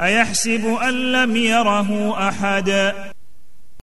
أيحسب أن لم يره أحد؟